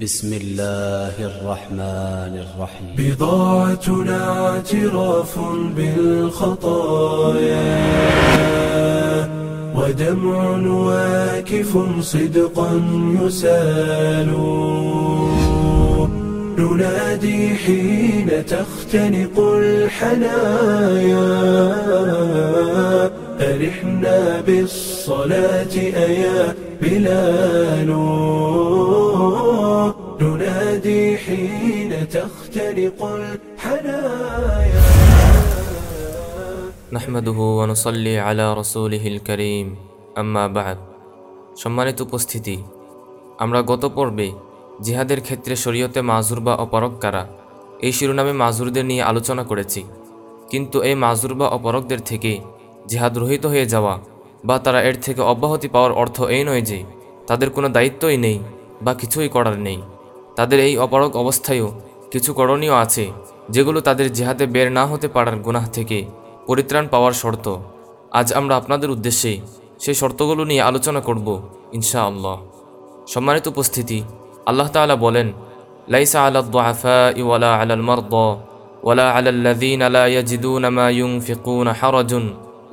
بسم الله الرحمن الرحيم. بضاعتنا اعتراف بالخطايا ودمع واكف صدقا يسال. ننادي حين تختنق الحنايا أرحنا بالصلاة أيا بلال. حين تختنق الحنايا নাহমাদুহু ওয়ানুসল্লি আলা রসুলিহিল করিম আম্মা বাদ সম্মানিত উপস্থিতি আমরা গত পর্বে জিহাদের ক্ষেত্রে শরীয়তে মাজুর বা অপরক কারা এই শিরোনামে মাজুরদের নিয়ে আলোচনা করেছি কিন্তু এই মাজুর বা অপরকদের থেকে জিহাদ রহিত হয়ে যাওয়া বা তারা এর থেকে অব্যাহতি পাওয়ার অর্থ এই নয় যে তাদের কোনো দায়িত্বই নেই বা কিছুই করার নেই তাদের এই অপারক অবস্থায়ও কিছু করণীয় আছে, যেগুলো তাদের জেহাদে বের না হতে পারার গুনাহ থেকে পরিত্রাণ পাওয়ার শর্ত। আজ আমরা আপনাদের উদ্দেশ্যে সেই শর্তগুলো নিয়ে আলোচনা করব ইনশা আল্লাহ সম্মানিত উপস্থিতি, আল্লাহ তালা বলেন, লাইসা আলাদ্দাফা ইওয়ালা আলাল মারদ ওয়ালা আলাল্লাযীন লা ইয়াজিদুনা মা ইউনফিকুনা হারাজুন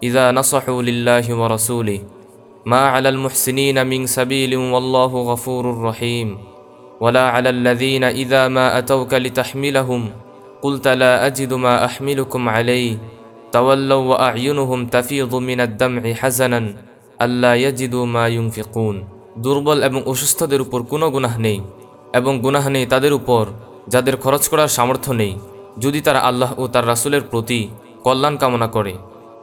ইযা নাসাহু লিল্লাহি ওয়া রাসূলিহি মা আলাল মুহসিনিনা মিন সাবিলিন ওয়াল্লাহু গফুরুর রহিম। ولا على الذين إذا ما أتوك لتحملهم قلت لا أجد ما أحملكم عليه تولوا وأعينهم تفيض من الدمع حزنا ألا يجدوا ما ينفقون দুর্বল এবং অসুস্থদের উপর কোনো গুনাহ নেই এবং গুনাহ নেই তাদের উপর যাদের খরচ করার সামর্থ্য নেই যদি তারা আল্লাহ ও তার রাসূলের প্রতি কল্যাণ কামনা করে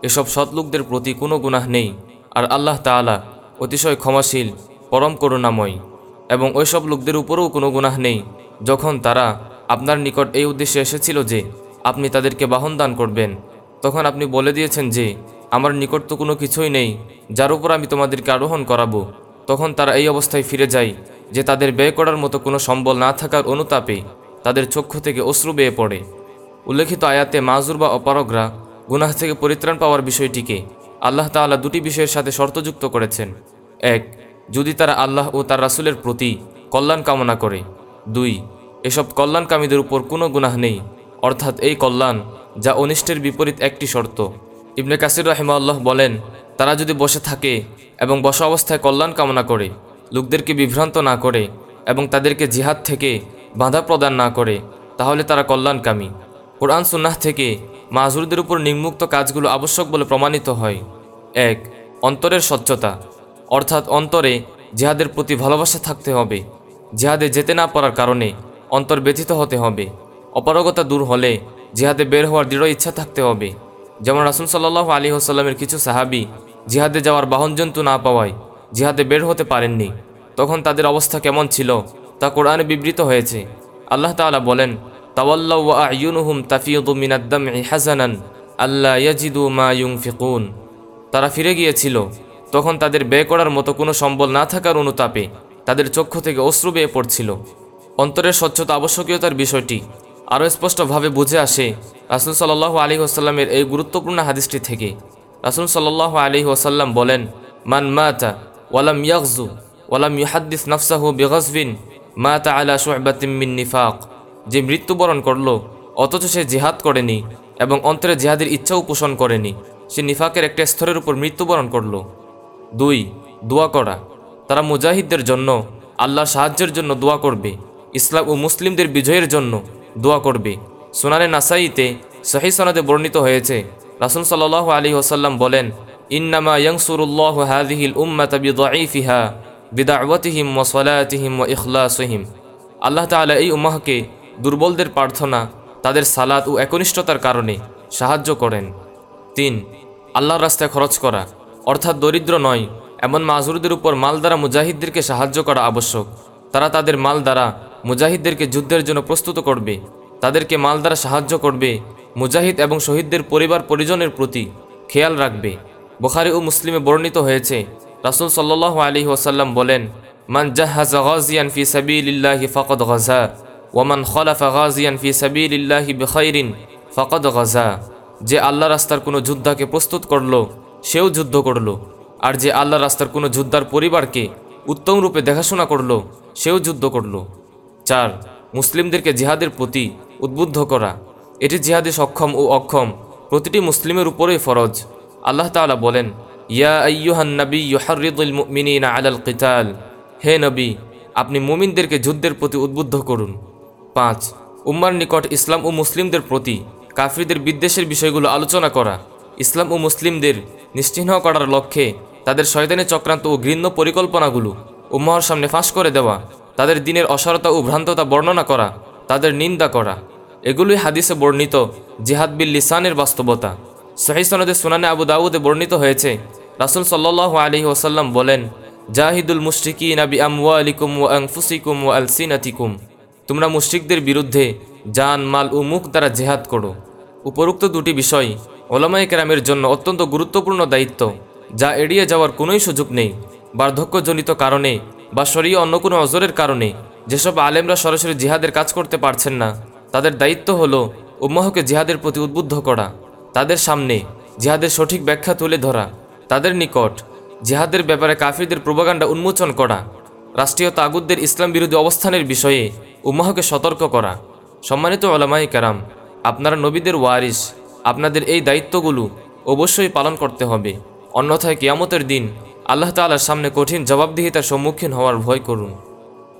এসব সৎলোকদের প্রতি কোনো গুনাহ নেই আর আল্লাহ তাআলা অতিশয় ক্ষমাশীল পরম করুণাময় এবং ওইসব লোকদের উপরেও কোনো গুনাহ নেই, যখন তারা আপনার নিকট এই উদ্দেশ্যে এসেছিল যে আপনি তাদেরকে বাহন দান করবেন, তখন আপনি বলে দিয়েছেন যে, আমার নিকট তো কোনো কিছুই নেই, যার উপর আমি তোমাদেরকে আরোহণ করাবো। তখন তারা এই অবস্থায় ফিরে যায় যে তাদের ব্যয় করার মতো কোনো সম্বল না থাকার অনুতাপে তাদের চক্ষু থেকে অশ্রু বেয়ে পড়ে। উল্লেখিত আয়াতে মাজুর বা অপারগরা গুনাহ থেকে পরিত্রাণ পাওয়ার বিষয়টিকে আল্লাহ তাআলা দুটি বিষয়ের সাথে শর্তযুক্ত করেছেন। এক যদি তারা আল্লাহ ও তার রাসুলের প্রতি কল্যাণ কামনা করে। দুই, এসব কল্যাণকামীদের উপর কোনো গুনাহ নেই। অর্থাৎ এই কল্যাণ যা অনিষ্টের বিপরীত একটি শর্ত। ইবনে কাসির রাহিমাল্লাহ বলেন, তারা যদি বসে থাকে এবং বসা অবস্থায় কল্যাণ কামনা করে, লোকদেরকে বিভ্রান্ত না করে এবং তাদেরকে জিহাদ থেকে বাধা প্রদান না করে, তাহলে তারা কল্যাণকামী। কোরআন সুন্নাহ থেকে মাজুরদের উপর নিম্মুক্ত কাজগুলো আবশ্যক বলে প্রমাণিত হয়। এক, অন্তরের স্বচ্ছতা। অর্থাৎ অন্তরে জেহাদের প্রতি ভালোবাসা থাকতে হবে। জেহাদে যেতে না পারার কারণে অন্তর ব্যথিত হতে হবে। অপারগতা দূর হলে জিহাদে বের হওয়ার দৃঢ় ইচ্ছা থাকতে হবে। যেমন রাসুল সাল্লাহ আলী হোসাল্লামের কিছু সাহাবি জিহাদে যাওয়ার বাহনজন্তু না পাওয়ায় জিহাদে বের হতে পারেননি। তখন তাদের অবস্থা কেমন ছিল তা কোরআনে বিবৃত হয়েছে। আল্লাহ তাআলা বলেন, তাওয়াল্লাউ ওয়া আয়ুনুহুম তাফিয়দু মিনাদ-দাম'i হাসানান আল্লা ইয়াজিদু মা ইউনফিকুন। তারা ফিরে গিয়েছিল। তখন তাদের ব্যয় করার মতো কোনো সম্বল না থাকার অনুতাপে তাদের চক্ষু থেকে অশ্রু বেয়ে পড়ছিল। অন্তরের স্বচ্ছতা আবশ্যকীয়তার বিষয়টি আরও স্পষ্টভাবে বুঝে আসে রাসুল সাল্লাহ আলী ওসাল্লামের এই গুরুত্বপূর্ণ হাদিসটি থেকে। রাসুল সাল্লাহ আলী ওসাল্লাম বলেন, মান মাতা ওয়ালাম ইয়াকজু ওয়ালাম ইহাদ্দিস নফসাহু বেগজবিন মাতা আলা শুহবাতিম মিন নিফাক। যে মৃত্যুবরণ করল, অথচ সে জিহাদ করেনি এবং অন্তরে জিহাদের ইচ্ছাও পোষণ করেনি। সে নিফাকের একটা স্তরের উপর মৃত্যুবরণ করল। দুই, দোয়া করা। তারা মুজাহিদদের জন্য আল্লাহর সাহায্যের জন্য দোয়া করবে। ইসলাম ও মুসলিমদের বিজয়ের জন্য দোয়া করবে। সোনারে নাসাইতে সহি সনদে বর্ণিত হয়েছে, রাসুল সাল্লাহ আলী ওসাল্লাম বলেন, ইন্নামা ইয়াংসুরুল্লাহ হাদিহিল উম্মাতা বিদাইফিহা বিদাওয়াতিহিম ওয়া সলাতিহিম ওয়া ইখলাসহিম। আল্লাহ তাআলা এই উম্মাহকে দুর্বলদের প্রার্থনা, তাদের সালাত ও একনিষ্ঠতার কারণে সাহায্য করেন। তিন, আল্লাহর রাস্তায় খরচ করা। অর্থাৎ দরিদ্র নয়, এমন মাজুরদের উপর মাল দ্বারা মুজাহিদদেরকে সাহায্য করা আবশ্যক। তারা তাদের মাল দ্বারা মুজাহিদদেরকে যুদ্ধের জন্য প্রস্তুত করবে। তাদেরকে মাল দ্বারা সাহায্য করবে, মুজাহিদ এবং শহীদদের পরিবার পরিজনের প্রতি খেয়াল রাখবে। বুখারি ও মুসলিমে বর্ণিত হয়েছে, রাসুল সাল্লাহ আলী ওসাল্লাম বলেন, মান জাহাজা গাজিয়ান ফি সাবিলিল্লাহি ফাকদ গাজা ওয়ামান খলাফা গাজিয়ান ফি সাবিলিল্লাহি বিখাইরিন ফাকদ গাজা। যে আল্লাহ রাস্তার কোনো যোদ্ধাকে প্রস্তুত করল সেও যুদ্ধ করল। আর যে আল্লাহ রাস্তার কোনো যোদ্ধার পরিবারকে উত্তম রূপে দেখাশোনা করল, সেও যুদ্ধ করল। চার, মুসলিমদেরকে জিহাদের প্রতি উদ্বুদ্ধ করা। এটি জিহাদে সক্ষম ও অক্ষম প্রতিটি মুসলিমের উপরেই ফরজ। আল্লাহ তাআলা বলেন, ইয়া আইয়ুহান নবী ইউহারিদুল মুমিনিনা আলাল কিতাল। হে নবী, আপনি মুমিনদেরকে যুদ্ধের প্রতি উদ্বুদ্ধ করুন। পাঁচ, উম্মার নিকট ইসলাম ও মুসলিমদের প্রতি কাফিরদের বিদ্বেষের বিষয়গুলো আলোচনা করা। ইসলাম ও মুসলিমদের নিশ্চিহ্ন করার লক্ষ্যে তাদের শয়তানি চক্রান্ত ও ঘৃণ্য পরিকল্পনাগুলো উম্মাহর সামনে ফাঁস করে দেওয়া, তাদের দিনের অসারতা ও ভ্রান্ততা বর্ণনা করা, তাদের নিন্দা করা। এগুলোই হাদিসে বর্ণিত জিহাদ বিল লিসানের বাস্তবতা। সহি সনদে সুনানে আবু দাউদে বর্ণিত হয়েছে, রাসুল সাল্লাহ আলহি ওসাল্লাম বলেন, জাহিদুল মুশরিকি নাবি আমওয়া আলিকুম ও আংফুসিকুম ও আলসিনাতিকুম। তোমরা মুশরিকদের বিরুদ্ধে জান, মাল ও মুখ দ্বারা জেহাদ করো। উপরোক্ত দুটি বিষয় ওলামাই কেরামের জন্য অত্যন্ত গুরুত্বপূর্ণ দায়িত্ব, যা এড়িয়ে যাওয়ার কোনোই সুযোগ নেই, বার্ধক্যজনিত কারণে বা শরীয় অন্য কোনো অজরের কারণে যেসব আলেমরা সরাসরি জিহাদের কাজ করতে পারছেন না, তাদের দায়িত্ব হলো উম্মাহকে জিহাদের প্রতি উদ্বুদ্ধ করা, তাদের সামনে জিহাদের সঠিক ব্যাখ্যা তুলে ধরা, তাদের নিকট জিহাদের ব্যাপারে কাফিরদের প্রবাগান্ডা উন্মোচন করা, রাষ্ট্রীয় তাগুদদের ইসলাম বিরোধী অবস্থানের বিষয়ে উম্মাহকে সতর্ক করা। সম্মানিত ওলামাই কারাম, আপনারা নবীদের ওয়ারিস আপনাদের এই দায়িত্বগুলো অবশ্যই পালন করতে হবে। অন্যথায় কিয়ামতের দিন আল্লাহ তাআলার সামনে কঠিন জবাবদিহিতার সম্মুখীন হওয়ার ভয় করুন।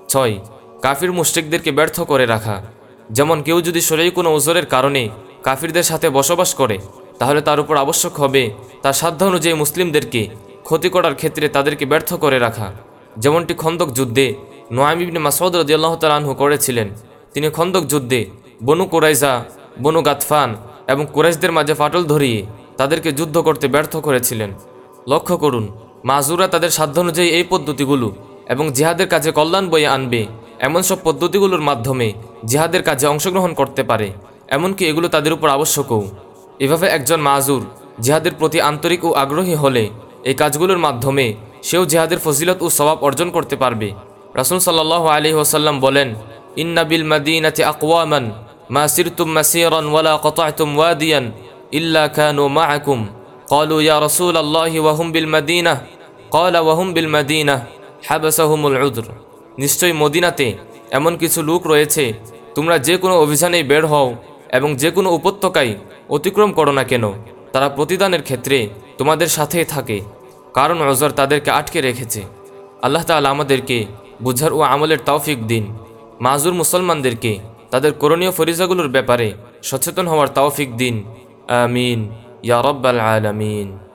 ছয়, কাফির মুশরিকদেরকে ব্যর্থ করে রাখা। যেমন কেউ যদি শরীর কোনো ওজরের কারণে কাফিরদের সাথে বসবাস করে, তাহলে তার উপর আবশ্যক হবে তার সাধ্য অনুযায়ী মুসলিমদেরকে ক্ষতি করার ক্ষেত্রে তাদেরকে ব্যর্থ করে রাখা। যেমনটি খন্দক যুদ্ধে নোয়াম মাসউদ রাদিয়াল্লাহু তাআলা আনহু করেছিলেন। তিনি খন্দক যুদ্ধে বনু কোরাইজা বনু গাতফান এবং কুরাইশদের মাঝে ফাটল ধরিয়ে তাদেরকে যুদ্ধ করতে ব্যর্থ করেছিলেন। লক্ষ্য করুন মাজুরা তাদের সাধ্য অনুযায়ী এই পদ্ধতিগুলো এবং জিহাদের কাজে কল্যাণ বয়ে আনবে এমন সব পদ্ধতিগুলোর মাধ্যমে জিহাদের কাজে অংশগ্রহণ করতে পারে, এমনকি এগুলো তাদের উপর আবশ্যকও। এভাবে একজন মাজুর জিহাদের প্রতি আন্তরিক ও আগ্রহী হলে এই কাজগুলোর মাধ্যমে সেও জিহাদের ফজিলত ও স্বভাব অর্জন করতে পারবে। রাসুল সাল্লাহ আলী ওসাল্লাম বলেন ইন্নাবিল মাদিনাতি আকওয়ামান। মা সিরতুম মাসিরান ওয়ালা কতাতুম ওয়াদিয়ান ইল্লা কানু মাআকুম قالوا يا رسول الله وهم بالمدينة قال وهم بالمدينة حبسهم العذر নিশ্চয়ই মদিনাতে এমন কিছু লোক রয়েছে তোমরা যে কোনো অভিযানেই বের হও এবং যে কোনো উপত্যকায় অতিক্রম করো না কেন তারা প্রতিদানের ক্ষেত্রে তোমাদের সাথেই থাকে কারণ অজর তাদেরকে আটকে রেখেছে আল্লাহ তাআলা আমাদেরকে বুঝার ও আমলের তৌফিক দিন মাজুর মুসলমানদেরকে তাদের করণীয় ফরিজাগুলোর ব্যাপারে সচেতন হওয়ার তাওফিক দিন। আমিন। ইয়া রব্বাল আলামিন।